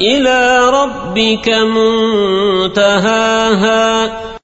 إلى ربك منتهاها.